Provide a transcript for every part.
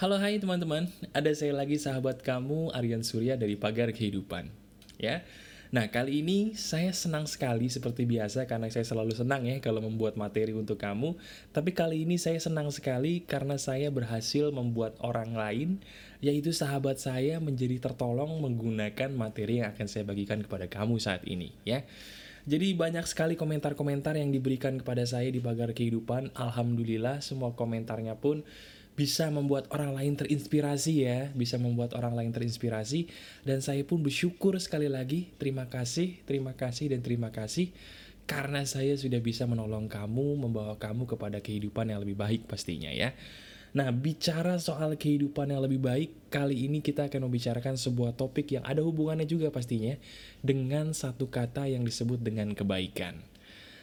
Halo hai teman-teman, ada saya lagi sahabat kamu Aryan Surya dari Pagar Kehidupan. Ya. Nah kali ini saya senang sekali seperti biasa karena saya selalu senang ya kalau membuat materi untuk kamu. Tapi kali ini saya senang sekali karena saya berhasil membuat orang lain Yaitu sahabat saya menjadi tertolong menggunakan materi yang akan saya bagikan kepada kamu saat ini ya. Jadi banyak sekali komentar-komentar yang diberikan kepada saya di Pagar Kehidupan. Alhamdulillah semua komentarnya pun bisa membuat orang lain terinspirasi ya, bisa membuat orang lain terinspirasi. Dan saya pun bersyukur sekali lagi, terima kasih, terima kasih, dan terima kasih. Karena saya sudah bisa menolong kamu, membawa kamu kepada kehidupan yang lebih baik pastinya ya. Nah, bicara soal kehidupan yang lebih baik, kali ini kita akan membicarakan sebuah topik yang ada hubungannya juga pastinya dengan satu kata yang disebut dengan kebaikan.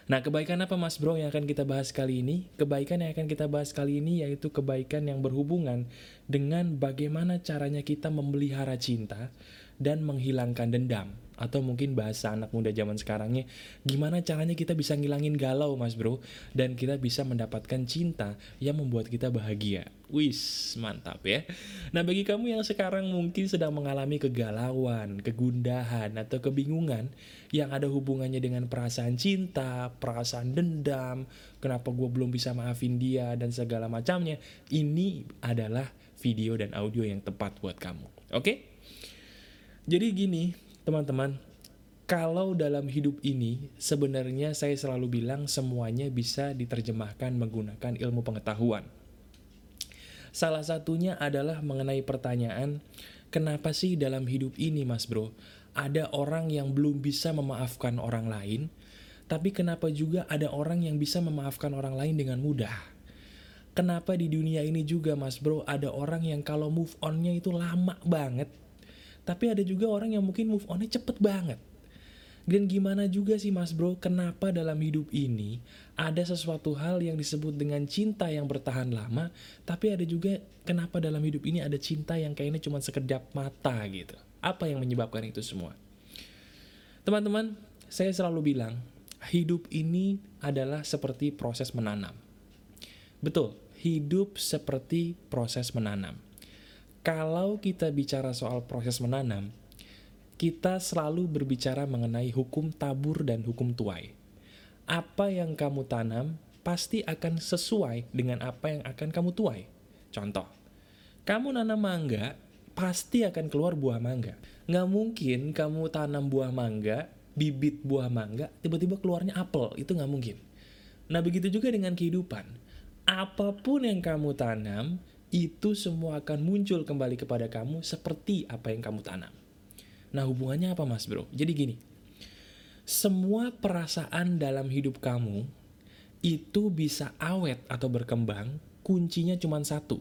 Nah, kebaikan apa Mas Bro yang akan kita bahas kali ini? Kebaikan yang akan kita bahas kali ini yaitu kebaikan yang berhubungan dengan bagaimana caranya kita memelihara cinta dan menghilangkan dendam. Atau mungkin bahasa anak muda zaman sekarangnya, gimana caranya kita bisa ngilangin galau mas bro, dan kita bisa mendapatkan cinta yang membuat kita bahagia. Wis, mantap ya. Nah bagi kamu yang sekarang mungkin sedang mengalami kegalauan, kegundahan, atau kebingungan yang ada hubungannya dengan perasaan cinta, perasaan dendam, kenapa gue belum bisa maafin dia, dan segala macamnya, ini adalah video dan audio yang tepat buat kamu. Oke? Okay? Jadi gini, teman-teman, kalau dalam hidup ini sebenarnya saya selalu bilang semuanya bisa diterjemahkan menggunakan ilmu pengetahuan. Salah satunya adalah mengenai pertanyaan, kenapa sih dalam hidup ini mas bro, ada orang yang belum bisa memaafkan orang lain, tapi kenapa juga ada orang yang bisa memaafkan orang lain dengan mudah? Kenapa di dunia ini juga mas bro, ada orang yang kalau move onnya itu lama banget, tapi ada juga orang yang mungkin move onnya cepet banget. Dan gimana juga sih mas bro, kenapa dalam hidup ini ada sesuatu hal yang disebut dengan cinta yang bertahan lama, tapi ada juga kenapa dalam hidup ini ada cinta yang kayaknya cuma sekedap mata gitu. Apa yang menyebabkan itu semua? Teman-teman, saya selalu bilang, hidup ini adalah seperti proses menanam. Betul, hidup seperti proses menanam kalau kita bicara soal proses menanam, kita selalu berbicara mengenai hukum tabur dan hukum tuai. Apa yang kamu tanam pasti akan sesuai dengan apa yang akan kamu tuai. Contoh, kamu nanam mangga, pasti akan keluar buah mangga. Nggak mungkin kamu tanam buah mangga, bibit buah mangga, tiba-tiba keluarnya apel. Itu nggak mungkin. Nah, begitu juga dengan kehidupan. Apa pun yang kamu tanam, itu semua akan muncul kembali kepada kamu seperti apa yang kamu tanam. Nah hubungannya apa mas bro? Jadi gini, semua perasaan dalam hidup kamu itu bisa awet atau berkembang, kuncinya cuma satu.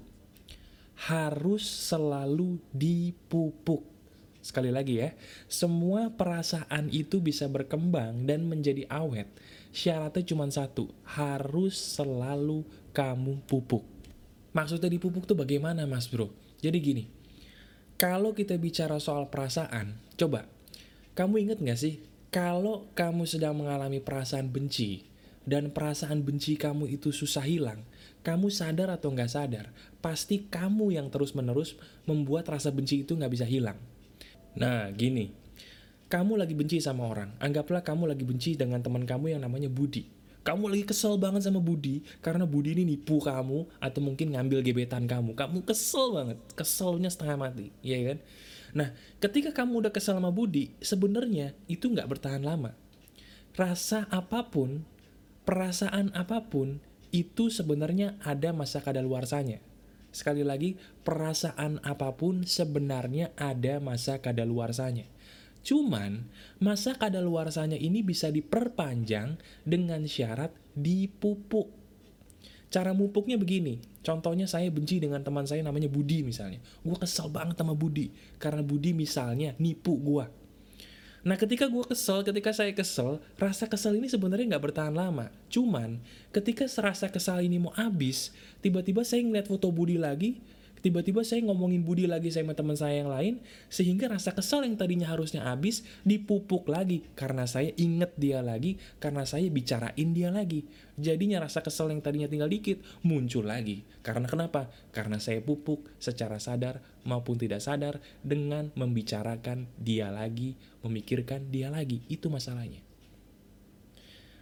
Harus selalu dipupuk. Sekali lagi ya, semua perasaan itu bisa berkembang dan menjadi awet. Syaratnya cuma satu, harus selalu kamu pupuk. Maksudnya dipupuk tuh bagaimana mas bro? Jadi gini, kalau kita bicara soal perasaan, coba, kamu inget gak sih, kalau kamu sedang mengalami perasaan benci, dan perasaan benci kamu itu susah hilang, kamu sadar atau nggak sadar, pasti kamu yang terus-menerus membuat rasa benci itu nggak bisa hilang. Nah, gini, kamu lagi benci sama orang, anggaplah kamu lagi benci dengan teman kamu yang namanya Budi kamu lagi kesel banget sama Budi karena Budi ini nipu kamu atau mungkin ngambil gebetan kamu. Kamu kesel banget, keselnya setengah mati, ya kan? Nah, ketika kamu udah kesel sama Budi, sebenarnya itu nggak bertahan lama. Rasa apa pun, perasaan apa pun, itu sebenarnya ada masa kadaluarsanya. Sekali lagi, perasaan apa pun sebenarnya ada masa kadaluarsanya. Cuman, masa kadaluarsanya ini bisa diperpanjang dengan syarat dipupuk. Cara mupuknya begini, contohnya saya benci dengan teman saya namanya Budi misalnya. Gue kesel banget sama Budi, karena Budi misalnya nipu gue. Nah ketika gue kesel, ketika saya kesel, rasa kesel ini sebenarnya nggak bertahan lama. Cuman, ketika rasa kesal ini mau habis, tiba-tiba saya ngeliat foto Budi lagi, tiba-tiba saya ngomongin Budi lagi sama teman saya yang lain, sehingga rasa kesal yang tadinya harusnya habis, dipupuk lagi, karena saya inget dia lagi, karena saya bicarain dia lagi. Jadinya rasa kesal yang tadinya tinggal dikit, muncul lagi. Karena kenapa? Karena saya pupuk secara sadar maupun tidak sadar, dengan membicarakan dia lagi, memikirkan dia lagi. Itu masalahnya.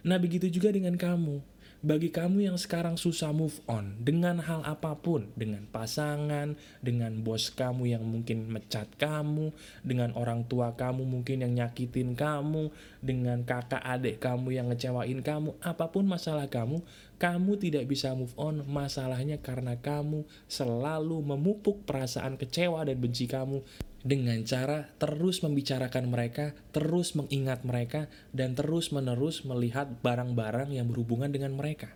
Nah begitu juga dengan kamu bagi kamu yang sekarang susah move on dengan hal apa pun, dengan pasangan, dengan bos kamu yang mungkin mecat kamu, dengan orang tua kamu mungkin yang nyakitin kamu, dengan kakak adik kamu yang ngecewain kamu, apa pun masalah kamu, kamu tidak bisa move on. Masalahnya karena kamu selalu memupuk perasaan kecewa dan benci kamu dengan cara terus membicarakan mereka, terus mengingat mereka, dan terus-menerus melihat barang-barang yang berhubungan dengan mereka.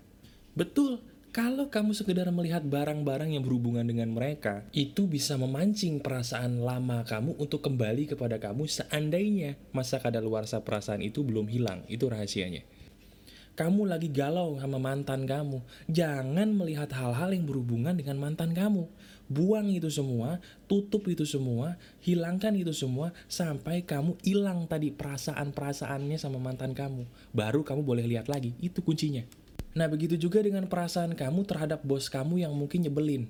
Betul, kalau kamu sekedar melihat barang-barang yang berhubungan dengan mereka, itu bisa memancing perasaan lama kamu untuk kembali kepada kamu seandainya masa kadaluarsa perasaan itu belum hilang. Itu rahasianya. Kamu lagi galau sama mantan kamu, jangan melihat hal-hal yang berhubungan dengan mantan kamu buang itu semua, tutup itu semua, hilangkan itu semua, sampai kamu hilang tadi perasaan-perasaannya sama mantan kamu. Baru kamu boleh lihat lagi, itu kuncinya. Nah begitu juga dengan perasaan kamu terhadap bos kamu yang mungkin nyebelin.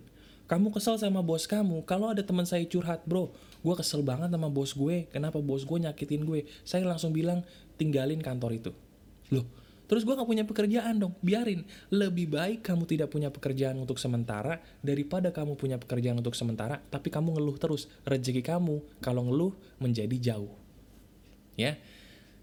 Kamu kesel sama bos kamu, kalau ada teman saya curhat, bro, gue kesel banget sama bos gue, kenapa bos gue nyakitin gue? Saya langsung bilang, tinggalin kantor itu. Loh, Terus gue gak punya pekerjaan dong, biarin. Lebih baik kamu tidak punya pekerjaan untuk sementara daripada kamu punya pekerjaan untuk sementara, tapi kamu ngeluh terus. Rezeki kamu kalau ngeluh menjadi jauh. Ya,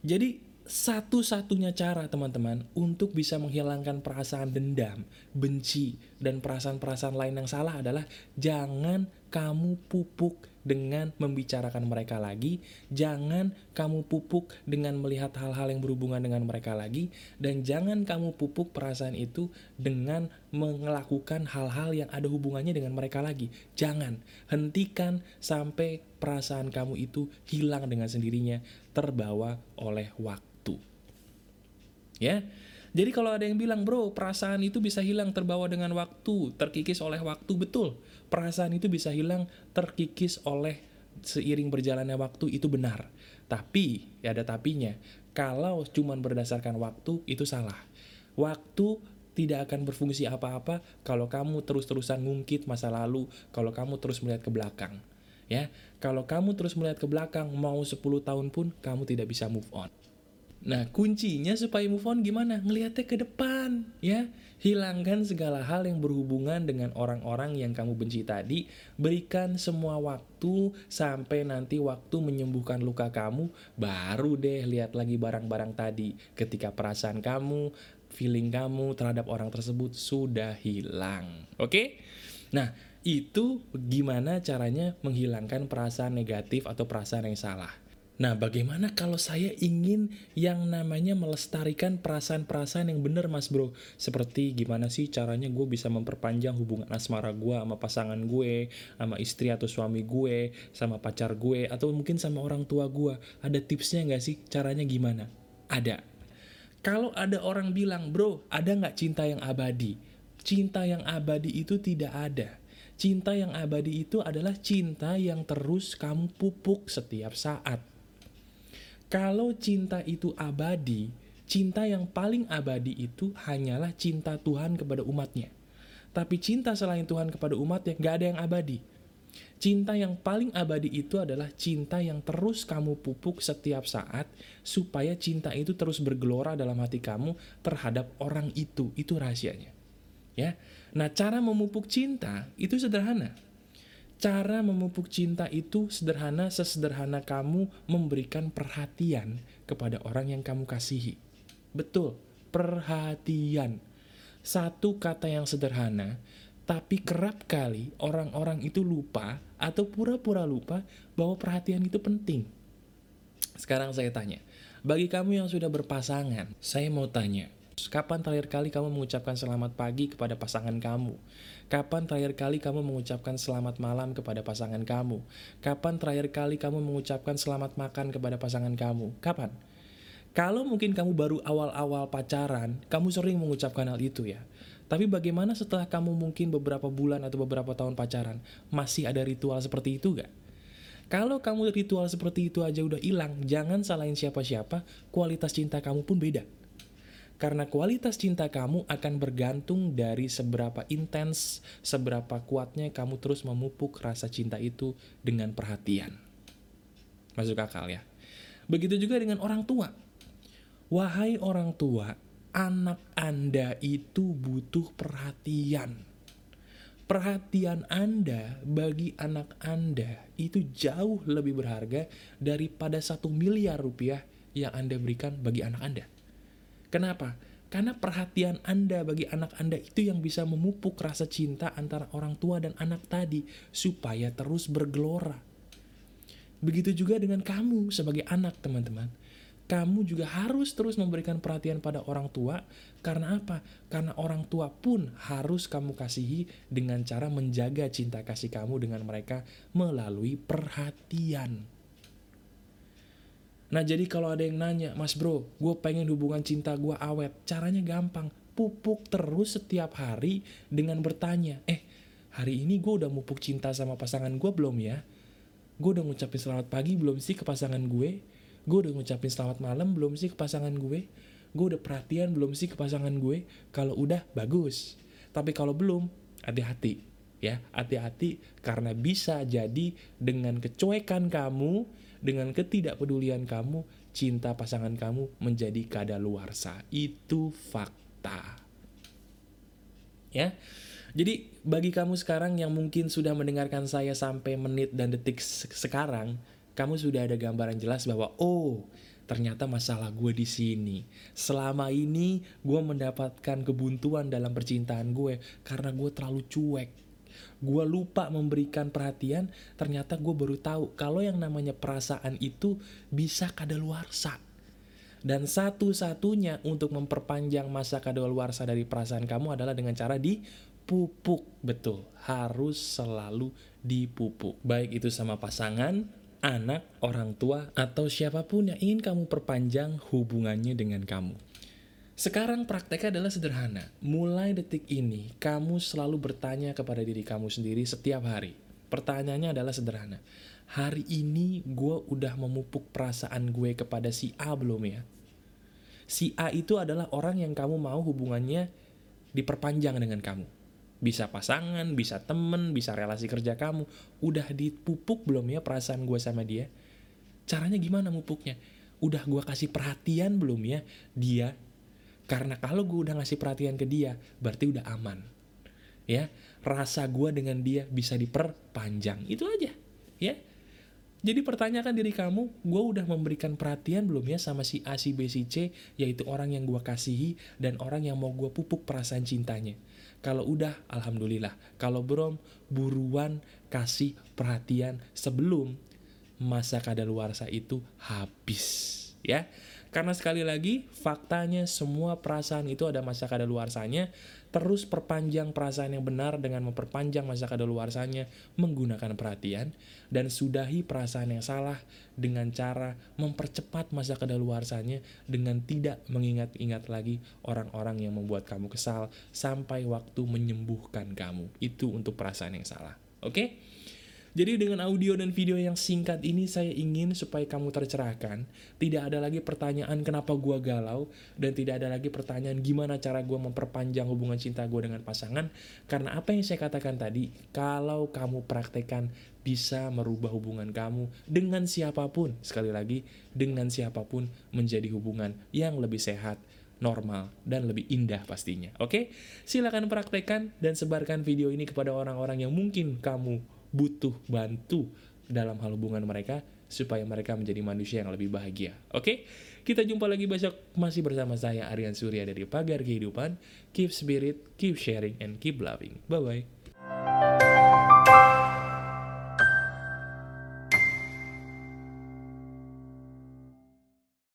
jadi satu-satunya cara teman-teman untuk bisa menghilangkan perasaan dendam, benci, dan perasaan-perasaan lain yang salah adalah jangan kamu pupuk dengan membicarakan mereka lagi, jangan kamu pupuk dengan melihat hal-hal yang berhubungan dengan mereka lagi, dan jangan kamu pupuk perasaan itu dengan melakukan hal-hal yang ada hubungannya dengan mereka lagi. Jangan, hentikan sampai perasaan kamu itu hilang dengan sendirinya, terbawa oleh waktu. Ya, jadi kalau ada yang bilang, bro, perasaan itu bisa hilang terbawa dengan waktu, terkikis oleh waktu, betul. Perasaan itu bisa hilang terkikis oleh seiring berjalannya waktu, itu benar. Tapi, ya ada tapinya, kalau cuma berdasarkan waktu, itu salah. Waktu tidak akan berfungsi apa-apa kalau kamu terus-terusan ngungkit masa lalu, kalau kamu terus melihat ke belakang. Ya, kalau kamu terus melihat ke belakang, mau 10 tahun pun kamu tidak bisa move on. Nah, kuncinya supaya move on gimana? Ngeliatnya ke depan, ya. Hilangkan segala hal yang berhubungan dengan orang-orang yang kamu benci tadi. Berikan semua waktu sampai nanti waktu menyembuhkan luka kamu. Baru deh lihat lagi barang-barang tadi. Ketika perasaan kamu, feeling kamu terhadap orang tersebut sudah hilang. Oke? Nah, itu gimana caranya menghilangkan perasaan negatif atau perasaan yang salah. Nah, bagaimana kalau saya ingin yang namanya melestarikan perasaan-perasaan yang benar, Mas Bro? Seperti gimana sih caranya gue bisa memperpanjang hubungan asmara gue sama pasangan gue, sama istri atau suami gue, sama pacar gue, atau mungkin sama orang tua gue. Ada tipsnya nggak sih? Caranya gimana? Ada. Kalau ada orang bilang, bro, ada nggak cinta yang abadi? Cinta yang abadi itu tidak ada. Cinta yang abadi itu adalah cinta yang terus kamu pupuk setiap saat kalau cinta itu abadi, cinta yang paling abadi itu hanyalah cinta Tuhan kepada umatnya. Tapi cinta selain Tuhan kepada umatnya, gak ada yang abadi. Cinta yang paling abadi itu adalah cinta yang terus kamu pupuk setiap saat, supaya cinta itu terus bergelora dalam hati kamu terhadap orang itu. Itu rahasianya. Ya, Nah, cara memupuk cinta itu sederhana. Cara memupuk cinta itu sederhana sesederhana kamu memberikan perhatian kepada orang yang kamu kasihi. Betul, perhatian. Satu kata yang sederhana, tapi kerap kali orang-orang itu lupa atau pura-pura lupa bahwa perhatian itu penting. Sekarang saya tanya, bagi kamu yang sudah berpasangan, saya mau tanya, Kapan terakhir kali kamu mengucapkan selamat pagi kepada pasangan kamu? Kapan terakhir kali kamu mengucapkan selamat malam kepada pasangan kamu? Kapan terakhir kali kamu mengucapkan selamat makan kepada pasangan kamu? Kapan? Kalau mungkin kamu baru awal-awal pacaran, kamu sering mengucapkan hal itu ya. Tapi bagaimana setelah kamu mungkin beberapa bulan atau beberapa tahun pacaran, masih ada ritual seperti itu gak? Kalau kamu ritual seperti itu aja udah hilang, jangan salahin siapa-siapa, kualitas cinta kamu pun beda. Karena kualitas cinta kamu akan bergantung dari seberapa intens, seberapa kuatnya kamu terus memupuk rasa cinta itu dengan perhatian. Masuk akal ya? Begitu juga dengan orang tua. Wahai orang tua, anak Anda itu butuh perhatian. Perhatian Anda bagi anak Anda itu jauh lebih berharga daripada satu miliar rupiah yang Anda berikan bagi anak Anda. Kenapa? Karena perhatian Anda bagi anak Anda itu yang bisa memupuk rasa cinta antara orang tua dan anak tadi supaya terus bergelora. Begitu juga dengan kamu sebagai anak, teman-teman kamu juga harus terus memberikan perhatian pada orang tua. Karena apa? Karena orang tua pun harus kamu kasihi dengan cara menjaga cinta kasih kamu dengan mereka melalui perhatian. Nah jadi kalau ada yang nanya, mas bro, gue pengen hubungan cinta gue awet. Caranya gampang, pupuk terus setiap hari dengan bertanya, eh hari ini gue udah mupuk cinta sama pasangan gue belum ya? Gue udah ngucapin selamat pagi belum sih ke pasangan gue? gue udah ngucapin selamat malam belum sih ke pasangan gue gue udah perhatian belum sih ke pasangan gue kalau udah bagus tapi kalau belum hati-hati ya hati-hati karena bisa jadi dengan kecuekan kamu dengan ketidakpedulian kamu cinta pasangan kamu menjadi kadaluarsa itu fakta ya jadi bagi kamu sekarang yang mungkin sudah mendengarkan saya sampai menit dan detik sekarang kamu sudah ada gambaran jelas bahwa oh ternyata masalah gue di sini. Selama ini gue mendapatkan kebuntuan dalam percintaan gue karena gue terlalu cuek. Gue lupa memberikan perhatian, ternyata gue baru tahu kalau yang namanya perasaan itu bisa kadaluarsa. Dan satu-satunya untuk memperpanjang masa kadaluarsa dari perasaan kamu adalah dengan cara dipupuk. Betul, harus selalu dipupuk. Baik itu sama pasangan, anak, orang tua, atau siapa pun yang ingin kamu perpanjang hubungannya dengan kamu. Sekarang prakteknya adalah sederhana. Mulai detik ini, kamu selalu bertanya kepada diri kamu sendiri setiap hari. Pertanyaannya adalah sederhana. Hari ini gue udah memupuk perasaan gue kepada si A belum ya? Si A itu adalah orang yang kamu mau hubungannya diperpanjang dengan kamu. Bisa pasangan, bisa temen, bisa relasi kerja kamu. Udah dipupuk belum ya perasaan gue sama dia? Caranya gimana mupuknya? Udah gue kasih perhatian belum ya dia? Karena kalau gue udah ngasih perhatian ke dia, berarti udah aman. Ya, rasa gue dengan dia bisa diperpanjang. Itu aja. Ya, jadi pertanyakan diri kamu, gue udah memberikan perhatian belum ya sama si A, si B, si C, yaitu orang yang gue kasihi dan orang yang mau gue pupuk perasaan cintanya. Kalau udah, alhamdulillah. Kalau belum, buruan kasih perhatian sebelum masa kadaluarsa itu habis. Ya, karena sekali lagi, faktanya semua perasaan itu ada masa kadaluarsanya, terus perpanjang perasaan yang benar dengan memperpanjang masa kadaluarsanya menggunakan perhatian, dan sudahi perasaan yang salah dengan cara mempercepat masa kadaluarsanya dengan tidak mengingat-ingat lagi orang-orang yang membuat kamu kesal sampai waktu menyembuhkan kamu. Itu untuk perasaan yang salah. Oke? Okay? Jadi dengan audio dan video yang singkat ini saya ingin supaya kamu tercerahkan. Tidak ada lagi pertanyaan kenapa gua galau. Dan tidak ada lagi pertanyaan gimana cara gua memperpanjang hubungan cinta gua dengan pasangan. Karena apa yang saya katakan tadi, kalau kamu praktekkan bisa merubah hubungan kamu dengan siapa pun. Sekali lagi, dengan siapa pun menjadi hubungan yang lebih sehat, normal, dan lebih indah pastinya. Oke? Silahkan praktekkan dan sebarkan video ini kepada orang-orang yang mungkin kamu butuh bantu dalam hal hubungan mereka supaya mereka menjadi manusia yang lebih bahagia. Oke? Kita jumpa lagi besok masih bersama saya Aryan Surya dari Pagar Kehidupan. Keep spirit, keep sharing, and keep loving. Bye-bye.